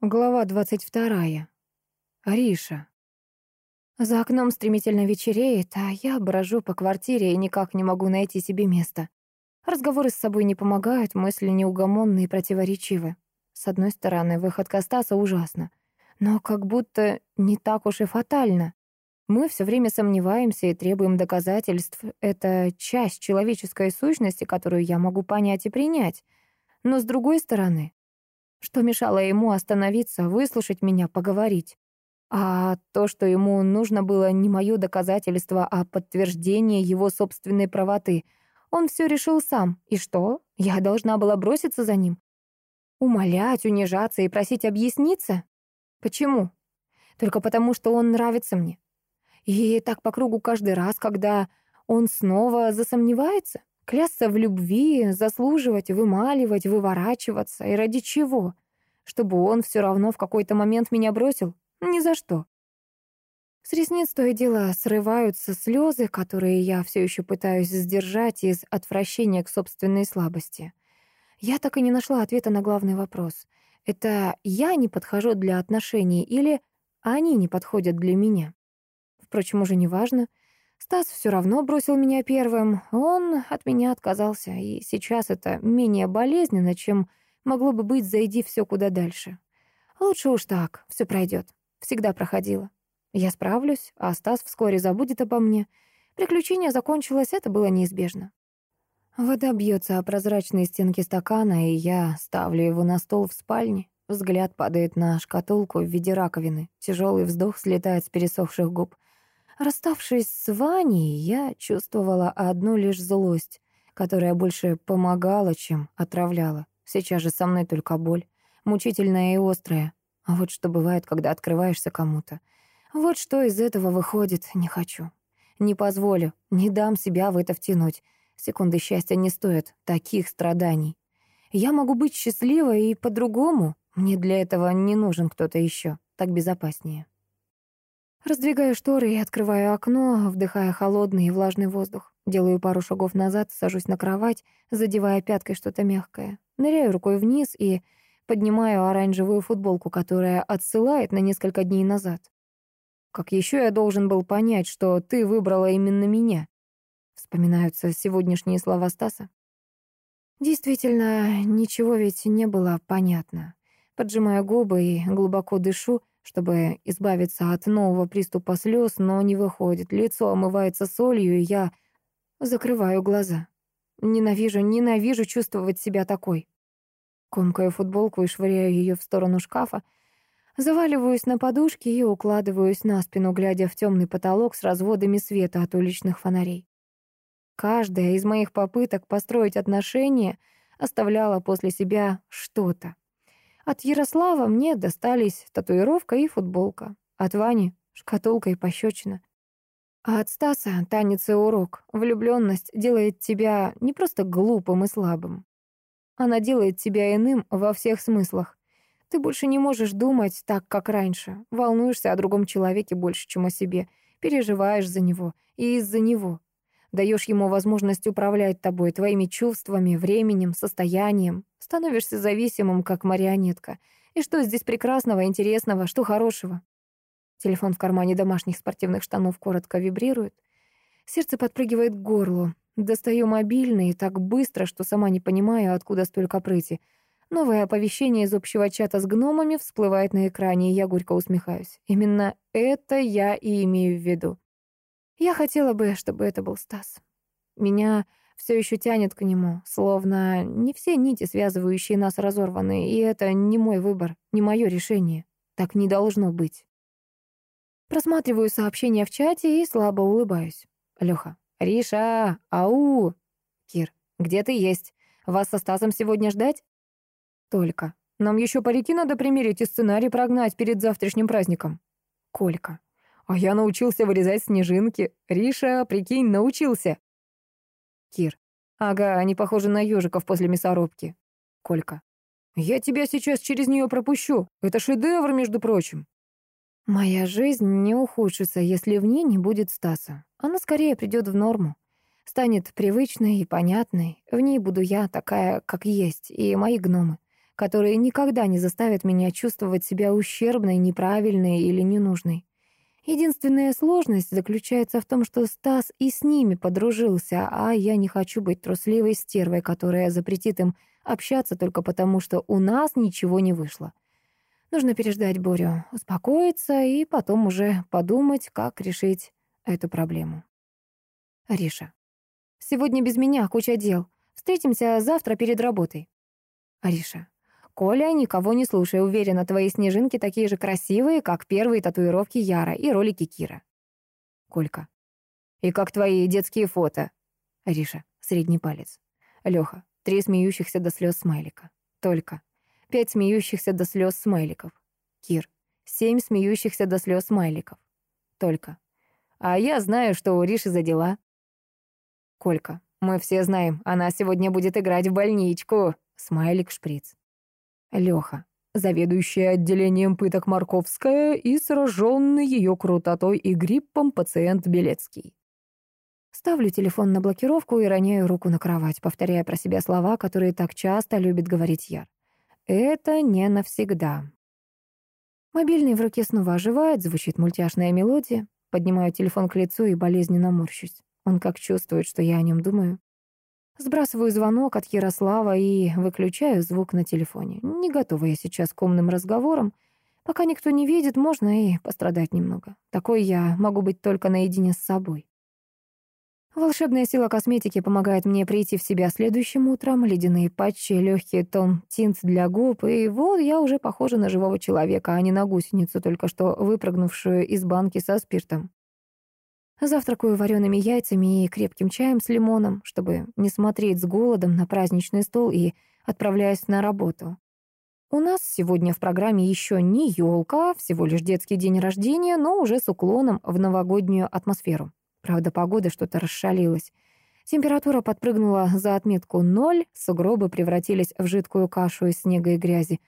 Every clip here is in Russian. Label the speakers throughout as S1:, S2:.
S1: Глава двадцать вторая. Ариша. За окном стремительно вечереет, а я брожу по квартире и никак не могу найти себе места. Разговоры с собой не помогают, мысли неугомонные и противоречивы. С одной стороны, выходка Стаса ужасна, но как будто не так уж и фатально. Мы все время сомневаемся и требуем доказательств. Это часть человеческой сущности, которую я могу понять и принять. Но с другой стороны, что мешало ему остановиться, выслушать меня, поговорить? А то, что ему нужно было не мое доказательство, а подтверждение его собственной правоты. Он все решил сам. И что? Я должна была броситься за ним? Умолять, унижаться и просить объясниться? Почему? Только потому, что он нравится мне. И так по кругу каждый раз, когда он снова засомневается? Клясться в любви, заслуживать, вымаливать, выворачиваться. И ради чего? Чтобы он все равно в какой-то момент меня бросил? Ни за что. С ресниц то и дело срываются слезы, которые я все еще пытаюсь сдержать из отвращения к собственной слабости. Я так и не нашла ответа на главный вопрос. Это я не подхожу для отношений или они не подходят для меня? Впрочем, уже не важно. Стас все равно бросил меня первым. Он от меня отказался, и сейчас это менее болезненно, чем могло бы быть, зайди все куда дальше. Лучше уж так, все пройдет. Всегда проходило. Я справлюсь, а Стас вскоре забудет обо мне. Приключение закончилось, это было неизбежно. Вода бьется о прозрачные стенки стакана, и я ставлю его на стол в спальне. Взгляд падает на шкатулку в виде раковины. Тяжелый вздох слетает с пересохших губ — Расставшись с Ваней, я чувствовала одну лишь злость, которая больше помогала, чем отравляла. Сейчас же со мной только боль, мучительная и острая. А вот что бывает, когда открываешься кому-то. Вот что из этого выходит, не хочу. Не позволю, не дам себя в это втянуть. Секунды счастья не стоят таких страданий. Я могу быть счастливой и по-другому. Мне для этого не нужен кто-то еще. Так безопаснее. Раздвигаю шторы и открываю окно, вдыхая холодный и влажный воздух. Делаю пару шагов назад, сажусь на кровать, задевая пяткой что-то мягкое. Ныряю рукой вниз и поднимаю оранжевую футболку, которая отсылает на несколько дней назад. Как еще я должен был понять, что ты выбрала именно меня? Вспоминаются сегодняшние слова Стаса. Действительно, ничего ведь не было понятно. Поджимаю губы и глубоко дышу, чтобы избавиться от нового приступа слез, но не выходит. Лицо омывается солью, и я закрываю глаза. Ненавижу, ненавижу чувствовать себя такой. Комкаю футболку и швыряю ее в сторону шкафа. Заваливаюсь на подушке и укладываюсь на спину, глядя в темный потолок с разводами света от уличных фонарей. Каждая из моих попыток построить отношения оставляла после себя что-то. От Ярослава мне достались татуировка и футболка. От Вани — шкатулка и пощечина. А от Стаса — танец и урок. Влюбленность делает тебя не просто глупым и слабым. Она делает тебя иным во всех смыслах. Ты больше не можешь думать так, как раньше. Волнуешься о другом человеке больше, чем о себе. Переживаешь за него и из-за него. Даешь ему возможность управлять тобой, твоими чувствами, временем, состоянием. Становишься зависимым, как марионетка. И что здесь прекрасного, интересного, что хорошего? Телефон в кармане домашних спортивных штанов коротко вибрирует. Сердце подпрыгивает к горлу. Достаю мобильный так быстро, что сама не понимаю, откуда столько прыти. Новое оповещение из общего чата с гномами всплывает на экране, и я горько усмехаюсь. Именно это я и имею в виду. Я хотела бы, чтобы это был Стас. Меня все еще тянет к нему, словно не все нити, связывающие нас, разорваны, и это не мой выбор, не мое решение. Так не должно быть. Просматриваю сообщения в чате и слабо улыбаюсь. Лёха. «Риша! Ау!» «Кир, где ты есть? Вас со Стасом сегодня ждать?» «Только. Нам еще парики надо примерить и сценарий прогнать перед завтрашним праздником». «Колька. А я научился вырезать снежинки. Риша, прикинь, научился. Кир. Ага, они похожи на ежиков после мясорубки. Колька. Я тебя сейчас через нее пропущу. Это шедевр, между прочим. Моя жизнь не ухудшится, если в ней не будет Стаса. Она скорее придет в норму. Станет привычной и понятной. В ней буду я, такая, как есть, и мои гномы. которые никогда не заставят меня чувствовать себя ущербной, неправильной или ненужной. Единственная сложность заключается в том, что Стас и с ними подружился, а я не хочу быть трусливой стервой, которая запретит им общаться только потому, что у нас ничего не вышло. Нужно переждать Борю, успокоиться и потом уже подумать, как решить эту проблему. Ариша. Сегодня без меня куча дел. Встретимся завтра перед работой. Ариша. Коля, никого не слушай. Уверена, твои снежинки такие же красивые, как первые татуировки Яра и ролики Кира. Колька. И как твои детские фото. Ариша. Средний палец. Лёха. Три смеющихся до слез смайлика. Только. Пять смеющихся до слез смайликов. Кир. Семь смеющихся до слез смайликов. Только. А я знаю, что у Риши за дела. Колька. Мы все знаем, она сегодня будет играть в больничку. Смайлик-шприц. Лёха. Заведующая отделением пыток Марковская и сраженный ее крутотой и гриппом пациент Белецкий. Ставлю телефон на блокировку и роняю руку на кровать, повторяя про себя слова, которые так часто любит говорить Яр. Это не навсегда. Мобильный в руке снова оживает, звучит мультяшная мелодия. Поднимаю телефон к лицу и болезненно морщусь. Он как чувствует, что я о нем думаю. Сбрасываю звонок от Ярослава и выключаю звук на телефоне. Не готова я сейчас к умным разговорам. Пока никто не видит, можно и пострадать немного. Такой я могу быть только наедине с собой. Волшебная сила косметики помогает мне прийти в себя следующим утром. Ледяные патчи, легкий тон тинт для губ. И вот я уже похожа на живого человека, а не на гусеницу, только что выпрыгнувшую из банки со спиртом. Завтракаю вареными яйцами и крепким чаем с лимоном, чтобы не смотреть с голодом на праздничный стол и отправляюсь на работу. У нас сегодня в программе еще не елка, всего лишь детский день рождения, но уже с уклоном в новогоднюю атмосферу. Правда, погода что-то расшалилась. Температура подпрыгнула за отметку ноль, сугробы превратились в жидкую кашу из снега и грязи.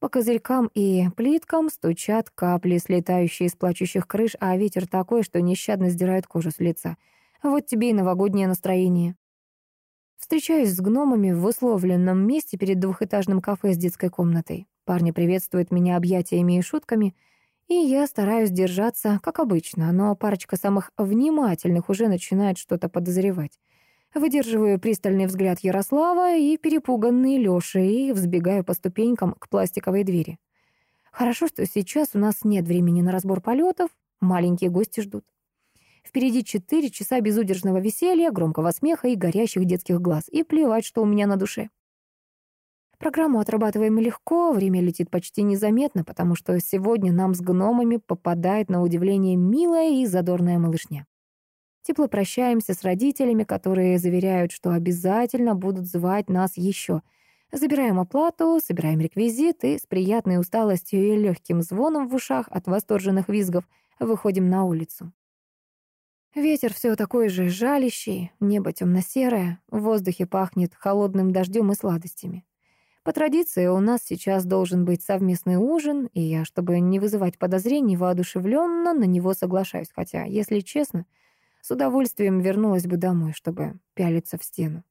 S1: По козырькам и плиткам стучат капли, слетающие из плачущих крыш, а ветер такой, что нещадно сдирает кожу с лица. Вот тебе и новогоднее настроение. Встречаюсь с гномами в условленном месте перед двухэтажным кафе с детской комнатой. Парни приветствуют меня объятиями и шутками — и я стараюсь держаться, как обычно, но парочка самых внимательных уже начинает что-то подозревать. Выдерживаю пристальный взгляд Ярослава и перепуганный Лёши и взбегаю по ступенькам к пластиковой двери. Хорошо, что сейчас у нас нет времени на разбор полетов, маленькие гости ждут. Впереди четыре часа безудержного веселья, громкого смеха и горящих детских глаз. И плевать, что у меня на душе. Программу отрабатываем легко, время летит почти незаметно, потому что сегодня нам с гномами попадает на удивление милая и задорная малышня. Тепло прощаемся с родителями, которые заверяют, что обязательно будут звать нас еще. Забираем оплату, собираем реквизит и с приятной усталостью и легким звоном в ушах от восторженных визгов выходим на улицу. Ветер все такой же жалящий, небо темно-серое, в воздухе пахнет холодным дождем и сладостями. По традиции у нас сейчас должен быть совместный ужин, и я, чтобы не вызывать подозрений, воодушевленно на него соглашаюсь, хотя, если честно, с удовольствием вернулась бы домой, чтобы пялиться в стену.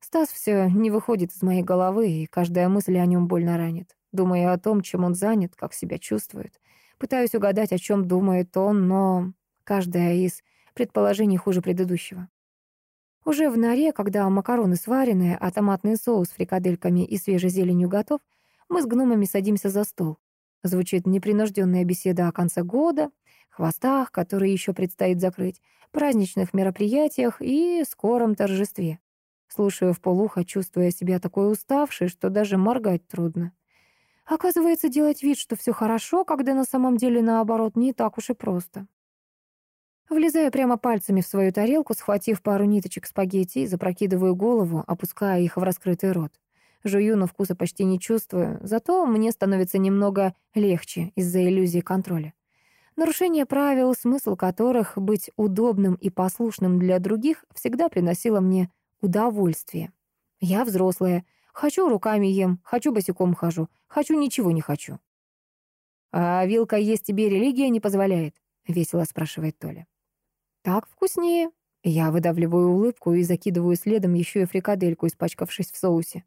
S1: Стас все не выходит из моей головы, и каждая мысль о нем больно ранит. Думаю о том, чем он занят, как себя чувствует. Пытаюсь угадать, о чем думает он, но каждая из предположений хуже предыдущего. Уже в норе, когда макароны сварены, а томатный соус с фрикадельками и свежей зеленью готов, мы с гномами садимся за стол. Звучит непринужденная беседа о конце года, хвостах, которые еще предстоит закрыть, праздничных мероприятиях и скором торжестве. Слушаю в полухо, чувствуя себя такой уставшей, что даже моргать трудно. Оказывается, делать вид, что все хорошо, когда на самом деле наоборот не так уж и просто. Влезаю прямо пальцами в свою тарелку, схватив пару ниточек спагетти, запрокидываю голову, опуская их в раскрытый рот. Жую, но вкуса почти не чувствую, зато мне становится немного легче из-за иллюзии контроля. Нарушение правил, смысл которых быть удобным и послушным для других, всегда приносило мне удовольствие. Я взрослая, хочу руками ем, хочу босиком хожу, хочу ничего не хочу. «А вилка есть тебе религия не позволяет?» — весело спрашивает Толя. Так вкуснее. Я выдавливаю улыбку и закидываю следом еще и фрикадельку, испачкавшись в соусе.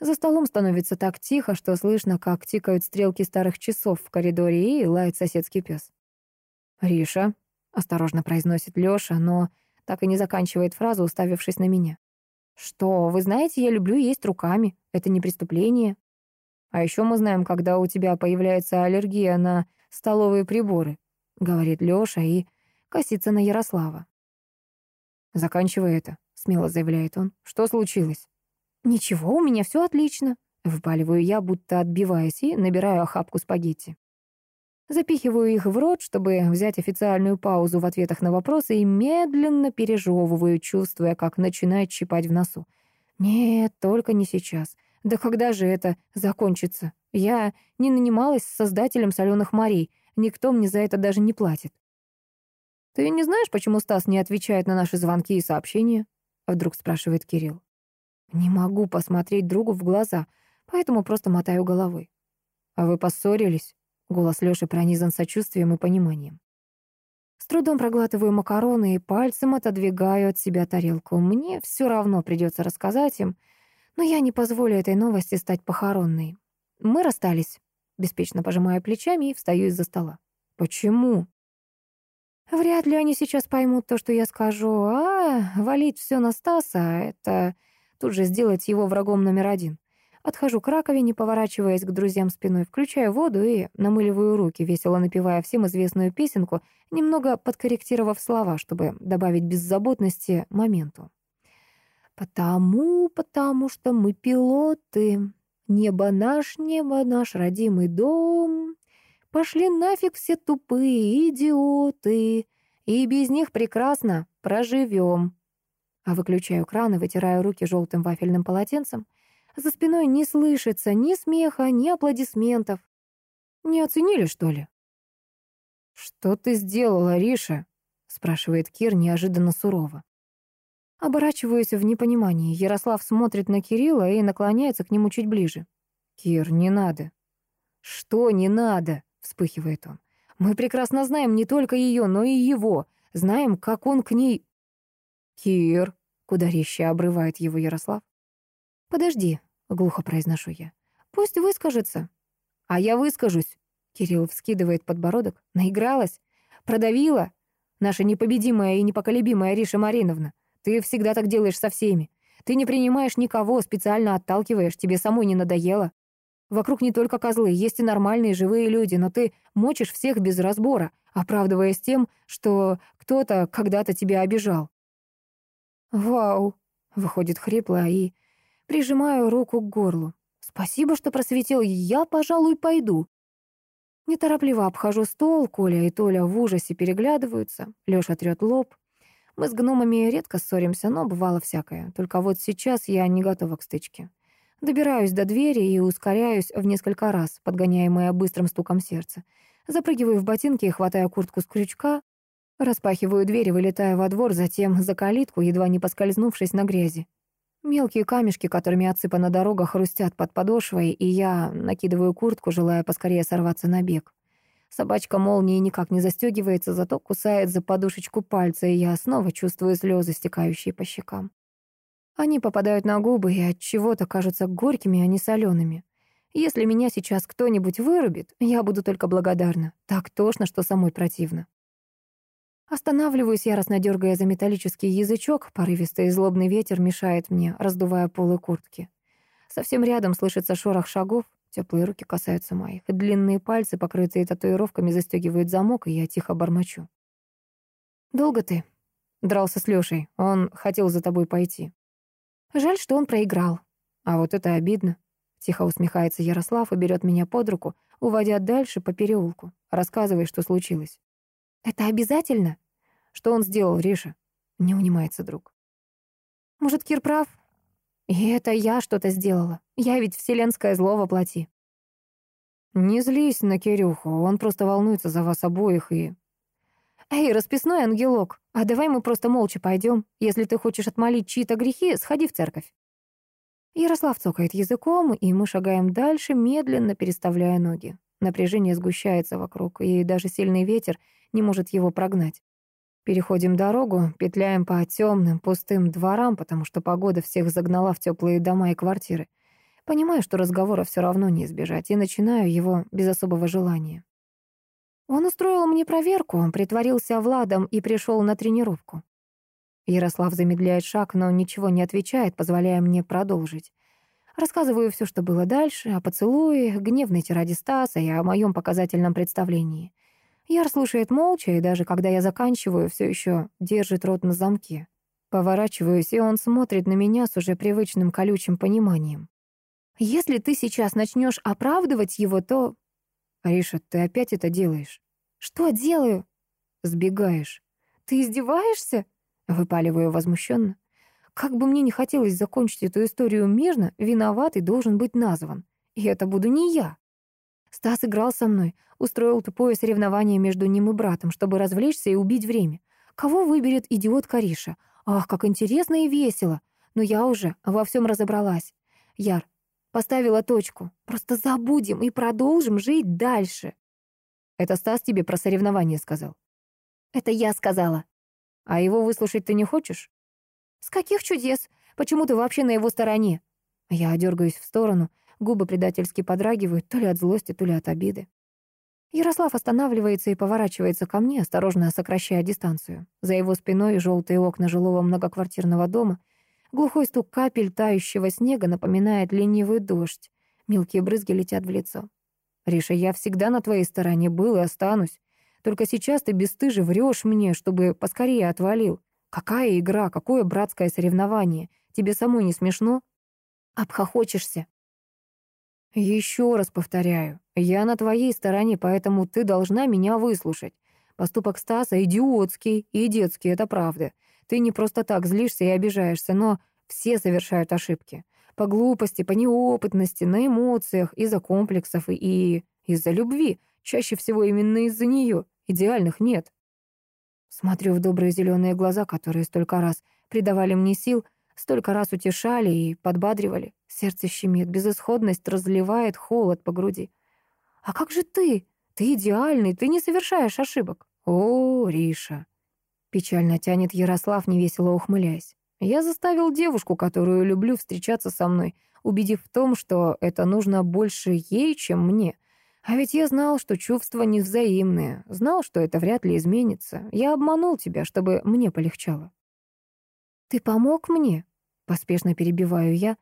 S1: За столом становится так тихо, что слышно, как тикают стрелки старых часов в коридоре и лает соседский пес. «Риша», — осторожно произносит Лёша, но так и не заканчивает фразу, уставившись на меня. «Что, вы знаете, я люблю есть руками. Это не преступление. А еще мы знаем, когда у тебя появляется аллергия на столовые приборы», — говорит Лёша и косится на Ярослава. «Заканчивай это», — смело заявляет он. «Что случилось?» «Ничего, у меня все отлично», — выпаливаю я, будто отбиваясь, и набираю охапку спагетти. Запихиваю их в рот, чтобы взять официальную паузу в ответах на вопросы и медленно пережевываю, чувствуя, как начинает щипать в носу. Нет, только не сейчас. Да когда же это закончится? Я не нанималась с создателем соленых морей. Никто мне за это даже не платит. «Ты не знаешь, почему Стас не отвечает на наши звонки и сообщения?» Вдруг спрашивает Кирилл. Не могу посмотреть другу в глаза, поэтому просто мотаю головой. «А вы поссорились?» Голос Лёши пронизан сочувствием и пониманием. С трудом проглатываю макароны и пальцем отодвигаю от себя тарелку. Мне все равно придется рассказать им, но я не позволю этой новости стать похоронной. Мы расстались. Беспечно пожимаю плечами и встаю из-за стола. Почему? Вряд ли они сейчас поймут то, что я скажу. А, валить все на Стаса — это тут же сделать его врагом номер один. Отхожу к раковине, поворачиваясь к друзьям спиной, включаю воду и намыливаю руки, весело напевая всем известную песенку, немного подкорректировав слова, чтобы добавить беззаботности моменту. «Потому, потому что мы пилоты, небо наш, небо наш родимый дом, пошли нафиг все тупые идиоты, и без них прекрасно проживем». А выключаю кран и вытираю руки желтым вафельным полотенцем. За спиной не слышится ни смеха, ни аплодисментов. Не оценили, что ли? «Что ты сделала, Риша?» — спрашивает Кир неожиданно сурово. Оборачиваюсь в непонимании. Ярослав смотрит на Кирилла и наклоняется к нему чуть ближе. «Кир, не надо». «Что не надо?» — вспыхивает он. «Мы прекрасно знаем не только ее, но и его. Знаем, как он к ней «Кир!» — куда резче обрывает его Ярослав. «Подожди», — глухо произношу я. «Пусть выскажется». «А я выскажусь», — Кирилл вскидывает подбородок. «Наигралась? Продавила? Наша непобедимая и непоколебимая Риша Мариновна. Ты всегда так делаешь со всеми. Ты не принимаешь никого, специально отталкиваешь, тебе самой не надоело. Вокруг не только козлы, есть и нормальные живые люди, но ты мочишь всех без разбора, оправдываясь тем, что кто-то когда-то тебя обижал. «Вау!» — выходит хрипло и прижимаю руку к горлу. «Спасибо, что просветил, я, пожалуй, пойду». Неторопливо обхожу стол, Коля и Толя в ужасе переглядываются, Лёша трёт лоб. Мы с гномами редко ссоримся, но бывало всякое. Только вот сейчас я не готова к стычке. Добираюсь до двери и ускоряюсь в несколько раз, подгоняемая быстрым стуком сердца. Запрыгиваю в ботинки и хватаю куртку с крючка, Распахиваю дверь и вылетаю во двор, затем за калитку, едва не поскользнувшись на грязи. Мелкие камешки, которыми отсыпана дорога, хрустят под подошвой, и я накидываю куртку, желая поскорее сорваться на бег. Собачка молнии никак не застегивается, зато кусает за подушечку пальца, и я снова чувствую слезы, стекающие по щекам. Они попадают на губы и от чего-то кажутся горькими, а не солеными. Если меня сейчас кто-нибудь вырубит, я буду только благодарна. Так тошно, что самой противно. Останавливаюсь, яростно дергая за металлический язычок, порывистый и злобный ветер мешает мне, раздувая полы куртки. Совсем рядом слышится шорох шагов, теплые руки касаются моих, длинные пальцы, покрытые татуировками, застегивают замок, и я тихо бормочу. «Долго ты?» Дрался с Лёшей, он хотел за тобой пойти. Жаль, что он проиграл. А вот это обидно. Тихо усмехается Ярослав и берет меня под руку, уводя дальше по переулку. Рассказывай, что случилось. «Это обязательно?» «Что он сделал, Риша?» Не унимается друг. «Может, Кир прав? И это я что-то сделала. Я ведь вселенское зло воплоти». «Не злись на Кирюху, он просто волнуется за вас обоих и...» «Эй, расписной ангелок, а давай мы просто молча пойдем. Если ты хочешь отмолить чьи-то грехи, сходи в церковь». Ярослав цокает языком, и мы шагаем дальше, медленно переставляя ноги. Напряжение сгущается вокруг, и даже сильный ветер не может его прогнать. Переходим дорогу, петляем по темным, пустым дворам, потому что погода всех загнала в теплые дома и квартиры. Понимаю, что разговора все равно не избежать, и начинаю его без особого желания. Он устроил мне проверку, притворился Владом и пришел на тренировку. Ярослав замедляет шаг, но ничего не отвечает, позволяя мне продолжить. Рассказываю все, что было дальше, о поцелуе, гневной тираде Стаса и о моем показательном представлении. Яр слушает молча, и даже когда я заканчиваю, все еще держит рот на замке. Поворачиваюсь, и он смотрит на меня с уже привычным колючим пониманием. «Если ты сейчас начнешь оправдывать его, то...» «Ариша, ты опять это делаешь?» «Что делаю?» «Сбегаешь». «Ты издеваешься?» Выпаливаю возмущенно. Как бы мне не хотелось закончить эту историю мирно, виноватый должен быть назван. И это буду не я. Стас играл со мной, устроил тупое соревнование между ним и братом, чтобы развлечься и убить время. Кого выберет идиот Кариша? Ах, как интересно и весело. Но я уже во всем разобралась. Яр, поставила точку. Просто забудем и продолжим жить дальше. Это Стас тебе про соревнование сказал? Это я сказала. А его выслушать ты не хочешь? С каких чудес? Почему ты вообще на его стороне? Я дергаюсь в сторону, губы предательски подрагивают, то ли от злости, то ли от обиды. Ярослав останавливается и поворачивается ко мне, осторожно сокращая дистанцию. За его спиной желтые окна жилого многоквартирного дома. Глухой стук капель тающего снега напоминает ленивый дождь. Мелкие брызги летят в лицо. «Риша, я всегда на твоей стороне был и останусь. Только сейчас ты бесстыже врешь мне, чтобы поскорее отвалил. Какая игра, какое братское соревнование? Тебе самой не смешно? Обхохочешься. Еще раз повторяю, я на твоей стороне, поэтому ты должна меня выслушать. Поступок Стаса идиотский и детский, это правда. Ты не просто так злишься и обижаешься, но все совершают ошибки. По глупости, по неопытности, на эмоциях, из-за комплексов и из-за любви. Чаще всего именно из-за нее. Идеальных нет. Смотрю в добрые зеленые глаза, которые столько раз придавали мне сил, столько раз утешали и подбадривали. Сердце щемит, безысходность разливает холод по груди. «А как же ты? Ты идеальный, ты не совершаешь ошибок». «О, Риша!» Печально тянет Ярослав, невесело ухмыляясь. «Я заставил девушку, которую люблю, встречаться со мной, убедив в том, что это нужно больше ей, чем мне. А ведь я знал, что чувства невзаимные, знал, что это вряд ли изменится. Я обманул тебя, чтобы мне полегчало. «Ты помог мне?» — поспешно перебиваю я,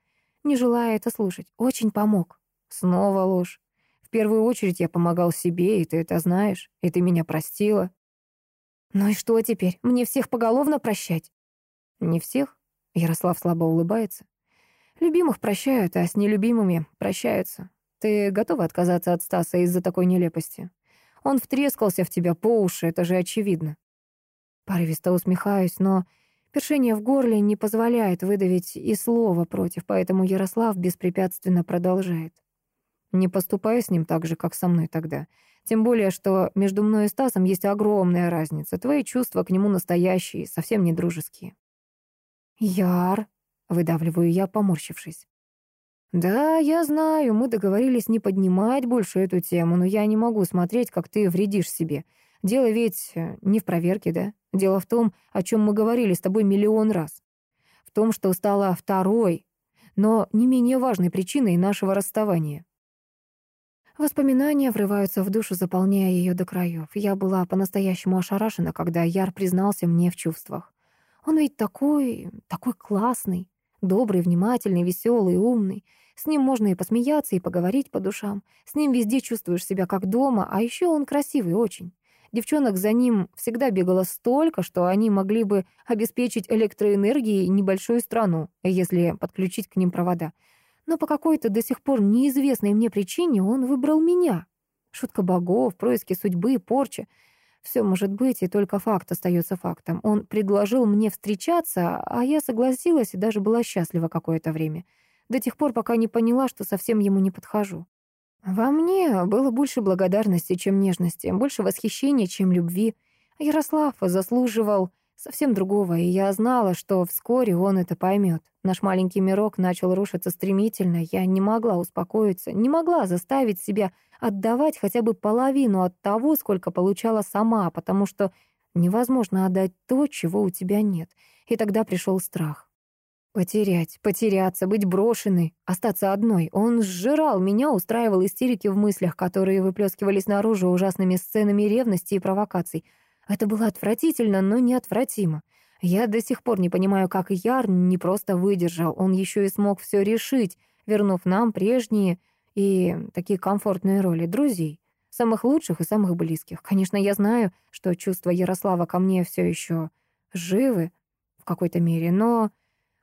S1: не желая это слушать. «Очень помог». Снова ложь. В первую очередь я помогал себе, и ты это знаешь, и ты меня простила. Ну и что теперь? Мне всех поголовно прощать? Не всех. Ярослав слабо улыбается. Любимых прощают, а с нелюбимыми прощаются. Ты готова отказаться от Стаса из-за такой нелепости? Он втрескался в тебя по уши, это же очевидно. Порывисто усмехаюсь, но першение в горле не позволяет выдавить и слова против, поэтому Ярослав беспрепятственно продолжает. Не поступай с ним так же, как со мной тогда. Тем более, что между мной и Стасом есть огромная разница. Твои чувства к нему настоящие, совсем не дружеские. «Яр», — выдавливаю я, поморщившись. «Да, я знаю, мы договорились не поднимать больше эту тему, но я не могу смотреть, как ты вредишь себе. Дело ведь э, не в проверке, да? Дело в том, о чем мы говорили с тобой миллион раз. В том, что стала второй, но не менее важной причиной нашего расставания. Воспоминания врываются в душу, заполняя ее до краев. Я была по-настоящему ошарашена, когда Яр признался мне в чувствах. Он ведь такой, такой классный. Добрый, внимательный, веселый, умный. С ним можно и посмеяться, и поговорить по душам. С ним везде чувствуешь себя как дома, а еще он красивый очень. Девчонок за ним всегда бегало столько, что они могли бы обеспечить электроэнергией небольшую страну, если подключить к ним провода. Но по какой-то до сих пор неизвестной мне причине он выбрал меня. Шутка богов, происки судьбы, порча — все может быть, и только факт остается фактом. Он предложил мне встречаться, а я согласилась и даже была счастлива какое-то время. До тех пор, пока не поняла, что совсем ему не подхожу. Во мне было больше благодарности, чем нежности, больше восхищения, чем любви. Ярослав заслуживал совсем другого, и я знала, что вскоре он это поймет. Наш маленький мирок начал рушиться стремительно, я не могла успокоиться, не могла заставить себя отдавать хотя бы половину от того, сколько получала сама, потому что невозможно отдать то, чего у тебя нет. И тогда пришел страх. Потерять, потеряться, быть брошенной, остаться одной. Он сжирал меня, устраивал истерики в мыслях, которые выплескивались наружу ужасными сценами ревности и провокаций. Это было отвратительно, но неотвратимо. Я до сих пор не понимаю, как Яр не просто выдержал, он еще и смог все решить, вернув нам прежние и такие комфортные роли друзей, самых лучших и самых близких. Конечно, я знаю, что чувства Ярослава ко мне все еще живы в какой-то мере, но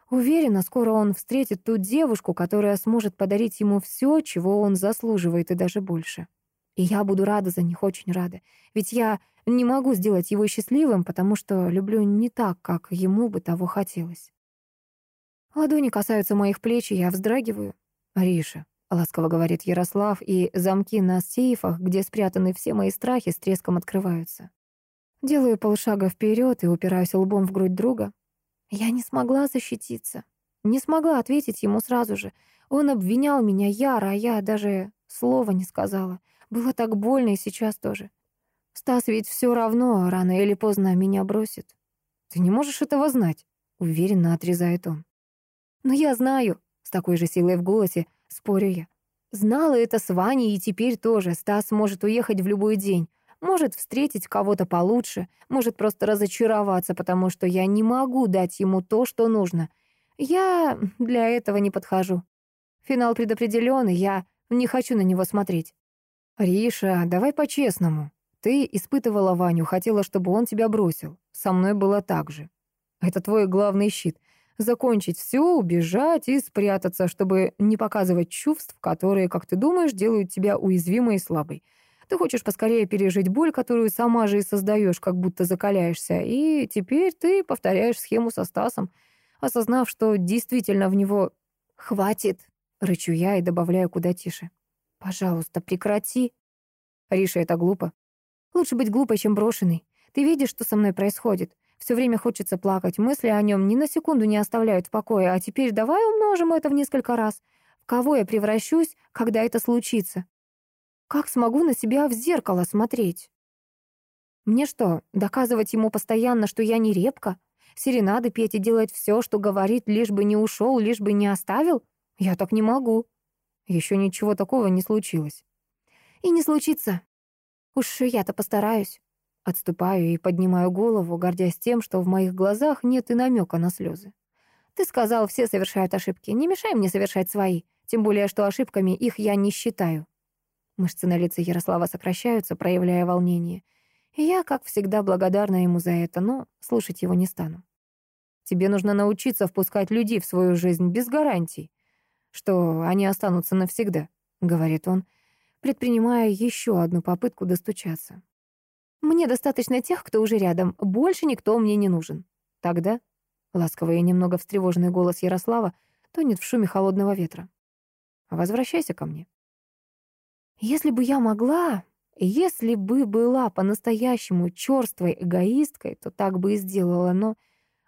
S1: уверена, скоро он встретит ту девушку, которая сможет подарить ему все, чего он заслуживает, и даже больше. И я буду рада за них, очень рада. Ведь я не могу сделать его счастливым, потому что люблю не так, как ему бы того хотелось. Ладони касаются моих плеч, и я вздрагиваю. «Ариша», — ласково говорит Ярослав, и замки на сейфах, где спрятаны все мои страхи, с треском открываются. Делаю полшага вперед и упираюсь лбом в грудь друга. Я не смогла защититься. Не смогла ответить ему сразу же. Он обвинял меня яро, а я даже слова не сказала. Было так больно и сейчас тоже. Стас ведь все равно рано или поздно меня бросит. Ты не можешь этого знать, уверенно отрезает он. Но я знаю, с такой же силой в голосе спорю я. Знала это с Ваней, и теперь тоже. Стас может уехать в любой день. Может встретить кого-то получше, может просто разочароваться, потому что я не могу дать ему то, что нужно. Я для этого не подхожу. Финал предопределён, я не хочу на него смотреть. «Риша, давай по-честному. Ты испытывала Ваню, хотела, чтобы он тебя бросил. Со мной было так же. Это твой главный щит. Закончить все, убежать и спрятаться, чтобы не показывать чувств, которые, как ты думаешь, делают тебя уязвимой и слабой. Ты хочешь поскорее пережить боль, которую сама же и создаешь, как будто закаляешься. И теперь ты повторяешь схему со Стасом, осознав, что действительно в него «хватит», рычу я и добавляю куда тише. «Пожалуйста, прекрати». Риша, это глупо. Лучше быть глупой, чем брошенной. Ты видишь, что со мной происходит? Все время хочется плакать, мысли о нем ни на секунду не оставляют в покое, а теперь давай умножим это в несколько раз. В кого я превращусь, когда это случится? Как смогу на себя в зеркало смотреть? Мне что, доказывать ему постоянно, что я не репка? Серенады петь и делать все, что говорит, лишь бы не ушел, лишь бы не оставил? Я так не могу. Еще ничего такого не случилось. И не случится. Уж я-то постараюсь. Отступаю и поднимаю голову, гордясь тем, что в моих глазах нет и намека на слезы. Ты сказал, все совершают ошибки. Не мешай мне совершать свои. Тем более, что ошибками их я не считаю. Мышцы на лице Ярослава сокращаются, проявляя волнение. И я, как всегда, благодарна ему за это, но слушать его не стану. Тебе нужно научиться впускать людей в свою жизнь без гарантий, что они останутся навсегда, — говорит он, предпринимая еще одну попытку достучаться. «Мне достаточно тех, кто уже рядом. Больше никто мне не нужен». Тогда ласковый и немного встревоженный голос Ярослава тонет в шуме холодного ветра. «Возвращайся ко мне». Если бы я могла, если бы была по-настоящему черствой эгоисткой, то так бы и сделала, но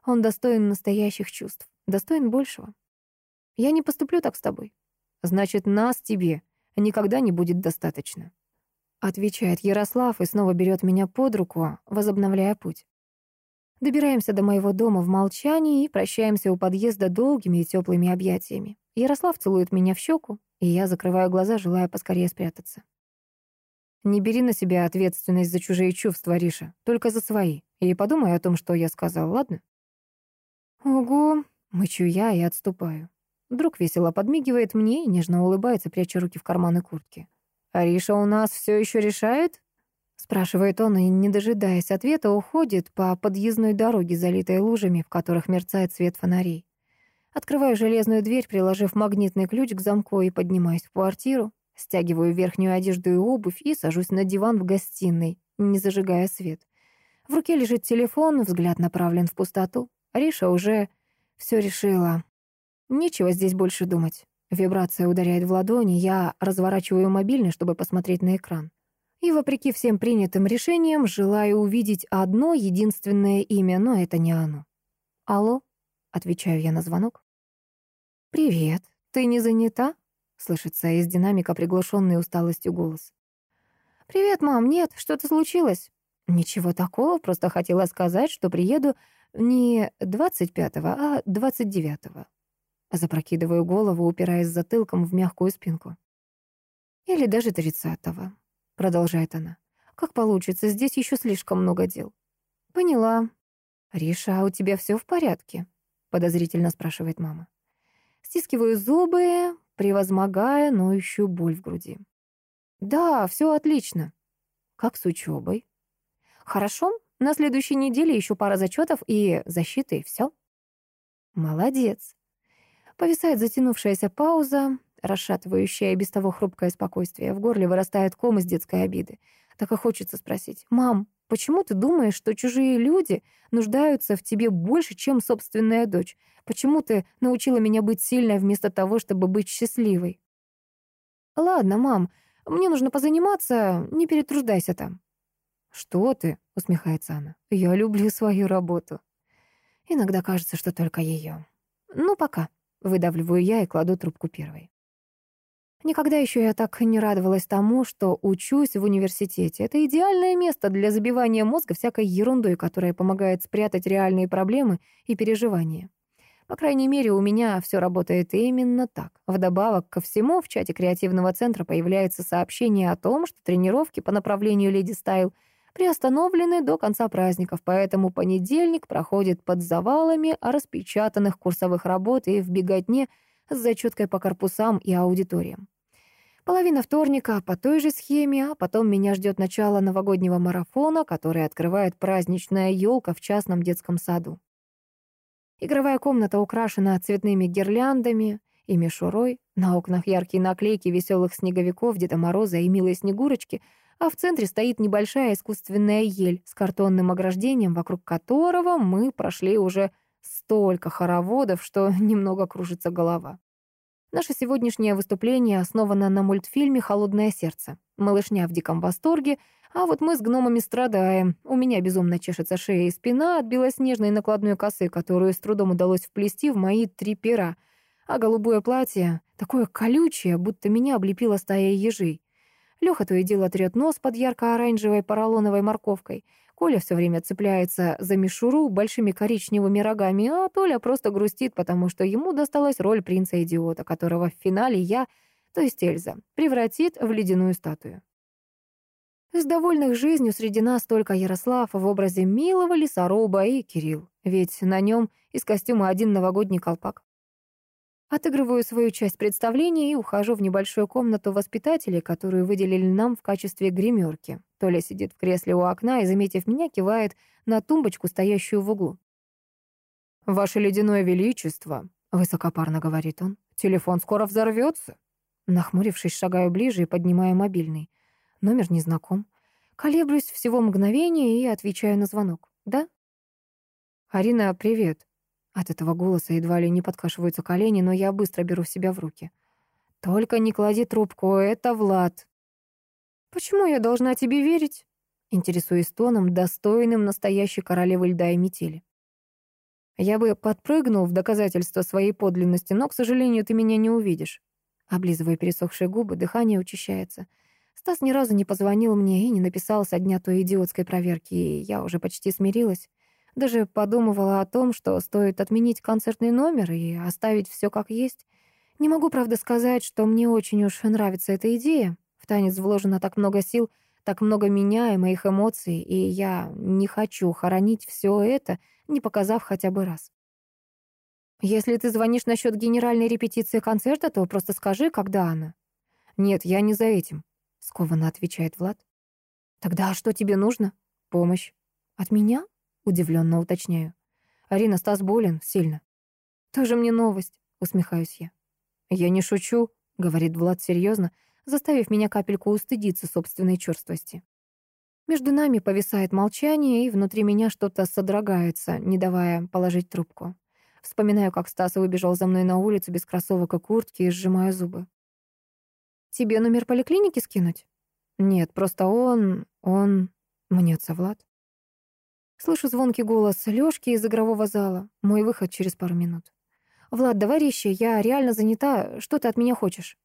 S1: он достоин настоящих чувств, достоин большего. Я не поступлю так с тобой. Значит, нас тебе никогда не будет достаточно. Отвечает Ярослав и снова берет меня под руку, возобновляя путь. Добираемся до моего дома в молчании и прощаемся у подъезда долгими и теплыми объятиями. Ярослав целует меня в щеку, и я закрываю глаза, желая поскорее спрятаться. Не бери на себя ответственность за чужие чувства, Риша, только за свои. И подумай о том, что я сказал, ладно? Ого, мычу я и отступаю. Друг весело подмигивает мне и нежно улыбается, пряча руки в карманы куртки. «Ариша у нас все еще решает?» Спрашивает он и, не дожидаясь ответа, уходит по подъездной дороге, залитой лужами, в которых мерцает свет фонарей. Открываю железную дверь, приложив магнитный ключ к замку и поднимаюсь в квартиру, стягиваю верхнюю одежду и обувь и сажусь на диван в гостиной, не зажигая свет. В руке лежит телефон, взгляд направлен в пустоту. Ариша уже все решила. Нечего здесь больше думать. Вибрация ударяет в ладони, я разворачиваю мобильный, чтобы посмотреть на экран. И, вопреки всем принятым решениям, желаю увидеть одно единственное имя, но это не оно. «Алло?» — отвечаю я на звонок. «Привет. Ты не занята?» — слышится из динамика приглушенный усталостью голос. «Привет, мам. Нет, что-то случилось?» «Ничего такого, просто хотела сказать, что приеду Не 25-го, а 29-го. Запрокидываю голову, упираясь затылком в мягкую спинку. Или даже 30-го, продолжает она. Как получится, здесь еще слишком много дел. Поняла. Риша, а у тебя все в порядке? Подозрительно спрашивает мама. Стискиваю зубы, превозмогая ноющую боль в груди. Да, все отлично. Как с учебой? Хорошо, на следующей неделе еще пара зачетов и защиты, и все. Молодец. Повисает затянувшаяся пауза, расшатывающая без того хрупкое спокойствие. В горле вырастает ком из детской обиды. Так и хочется спросить. «Мам, почему ты думаешь, что чужие люди нуждаются в тебе больше, чем собственная дочь? Почему ты научила меня быть сильной вместо того, чтобы быть счастливой?» «Ладно, мам, мне нужно позаниматься, не перетруждайся там». «Что ты?» — усмехается она. «Я люблю свою работу». Иногда кажется, что только ее. «Ну, пока». Выдавливаю я и кладу трубку первой. Никогда еще я так не радовалась тому, что учусь в университете. Это идеальное место для забивания мозга всякой ерундой, которая помогает спрятать реальные проблемы и переживания. По крайней мере, у меня все работает именно так. Вдобавок ко всему, в чате креативного центра появляется сообщение о том, что тренировки по направлению Леди Стайл приостановлены до конца праздников, поэтому понедельник проходит под завалами распечатанных курсовых работ и в беготне с зачеткой по корпусам и аудиториям. Половина вторника по той же схеме, а потом меня ждет начало новогоднего марафона, который открывает праздничная елка в частном детском саду. Игровая комната украшена цветными гирляндами и мишурой, на окнах яркие наклейки веселых снеговиков, Деда Мороза и милые Снегурочки — а в центре стоит небольшая искусственная ель с картонным ограждением, вокруг которого мы прошли уже столько хороводов, что немного кружится голова. Наше сегодняшнее выступление основано на мультфильме «Холодное сердце». Малышня в диком восторге, а вот мы с гномами страдаем. У меня безумно чешется шея и спина от белоснежной накладной косы, которую с трудом удалось вплести в мои три пера, а голубое платье такое колючее, будто меня облепила стая ежей. Лёха то и дело трёт нос под ярко-оранжевой поролоновой морковкой. Коля все время цепляется за мишуру большими коричневыми рогами, а Толя просто грустит, потому что ему досталась роль принца-идиота, которого в финале я, то есть Эльза, превратит в ледяную статую. Из довольных жизнью среди нас только Ярослав в образе милого лесоруба и Кирилл, ведь на нем из костюма один новогодний колпак. Отыгрываю свою часть представления и ухожу в небольшую комнату воспитателей, которую выделили нам в качестве гримерки. Толя сидит в кресле у окна и, заметив меня, кивает на тумбочку, стоящую в углу. «Ваше ледяное величество», — высокопарно говорит он, — «телефон скоро взорвется». Нахмурившись, шагаю ближе и поднимаю мобильный. Номер незнаком. Колеблюсь всего мгновение и отвечаю на звонок. «Да?» «Арина, привет. От этого голоса едва ли не подкашиваются колени, но я быстро беру себя в руки. «Только не клади трубку, это Влад». «Почему я должна тебе верить?» Интересуюсь тоном, достойным настоящей королевы льда и метели. Я бы подпрыгнул в доказательство своей подлинности, но, к сожалению, ты меня не увидишь. Облизывая пересохшие губы, дыхание учащается. Стас ни разу не позвонил мне и не написал со дня той идиотской проверки, и я уже почти смирилась. Даже подумывала о том, что стоит отменить концертный номер и оставить все как есть. Не могу, правда, сказать, что мне очень уж нравится эта идея. В танец вложено так много сил, так много меня и моих эмоций, и я не хочу хоронить все это, не показав хотя бы раз. Если ты звонишь насчет генеральной репетиции концерта, то просто скажи, когда она. Нет, я не за этим, скованно отвечает Влад. Тогда что тебе нужно? Помощь. От меня? Удивленно уточняю. Арина, Стас болен сильно. Тоже мне новость, усмехаюсь я. Я не шучу, говорит Влад серьезно, заставив меня капельку устыдиться собственной черствости. Между нами повисает молчание, и внутри меня что-то содрогается, не давая положить трубку. Вспоминаю, как Стас выбежал за мной на улицу без кроссовок и куртки и сжимаю зубы. «Тебе номер поликлиники скинуть?» «Нет, просто он... он...» — мнется Влад. Слышу звонкий голос Лёшки из игрового зала. Мой выход через пару минут. «Влад, давай резче, я реально занята. Что ты от меня хочешь?»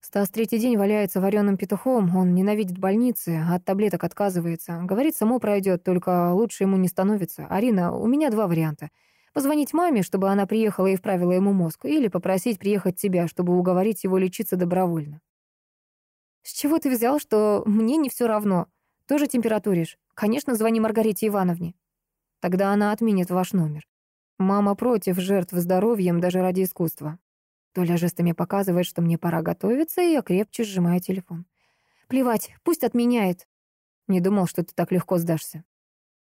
S1: Стас третий день валяется вареным петухом, он ненавидит больницы, от таблеток отказывается. Говорит, само пройдет, только лучше ему не становится. Арина, у меня два варианта. Позвонить маме, чтобы она приехала и вправила ему мозг, или попросить приехать тебя, чтобы уговорить его лечиться добровольно. С чего ты взял, что мне не все равно? Тоже температуришь? Конечно, звони Маргарите Ивановне. Тогда она отменит ваш номер. Мама против жертв здоровьем даже ради искусства. Толя жестами показывает, что мне пора готовиться, и я крепче сжимаю телефон. Плевать, пусть отменяет. Не думал, что ты так легко сдашься.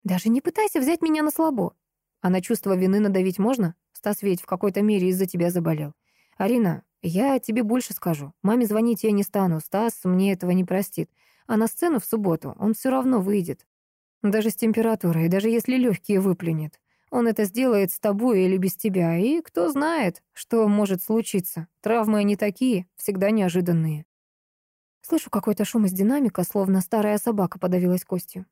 S1: Даже не пытайся взять меня на слабо. А на чувство вины надавить можно? Стас ведь в какой-то мере из-за тебя заболел. Арина, я тебе больше скажу. Маме звонить я не стану. Стас мне этого не простит. А на сцену в субботу он все равно выйдет. Даже с температурой, даже если легкие выплюнет. Он это сделает с тобой или без тебя, и кто знает, что может случиться. Травмы они такие, всегда неожиданные. Слышу какой-то шум из динамика, словно старая собака подавилась костью.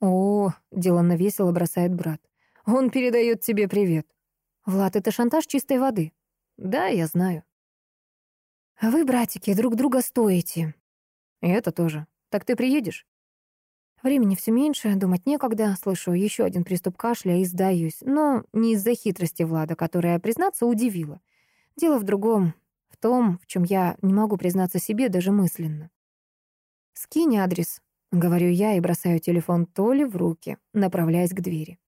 S1: «О, — деланно весело бросает брат. Он передает тебе привет. Влад, это шантаж чистой воды. Да, я знаю. А вы, братики, друг друга стоите. И это тоже. Так ты приедешь? Времени все меньше, думать некогда. Слышу еще один приступ кашля и сдаюсь. Но не из-за хитрости Влада, которая, признаться, удивила. Дело в другом, в том, в чем я не могу признаться себе даже мысленно. «Скинь адрес», — говорю я и бросаю телефон Толе в руки, направляясь к двери.